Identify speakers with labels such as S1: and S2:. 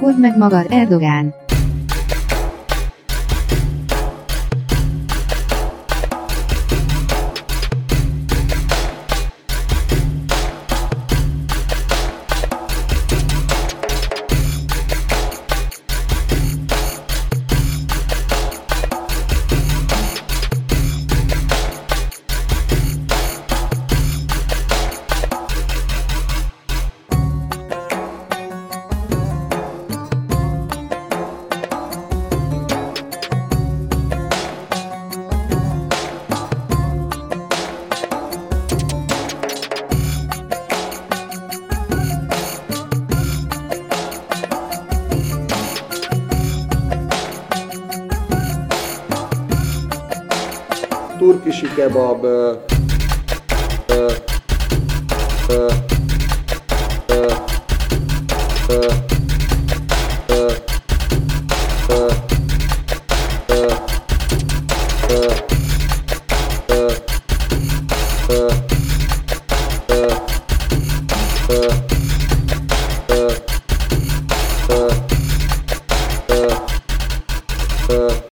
S1: Hozd meg magad, Erdogán!
S2: turkisi kebab, ö, ö, ö, ö, ö, ö, ö, ö, ö, Uh...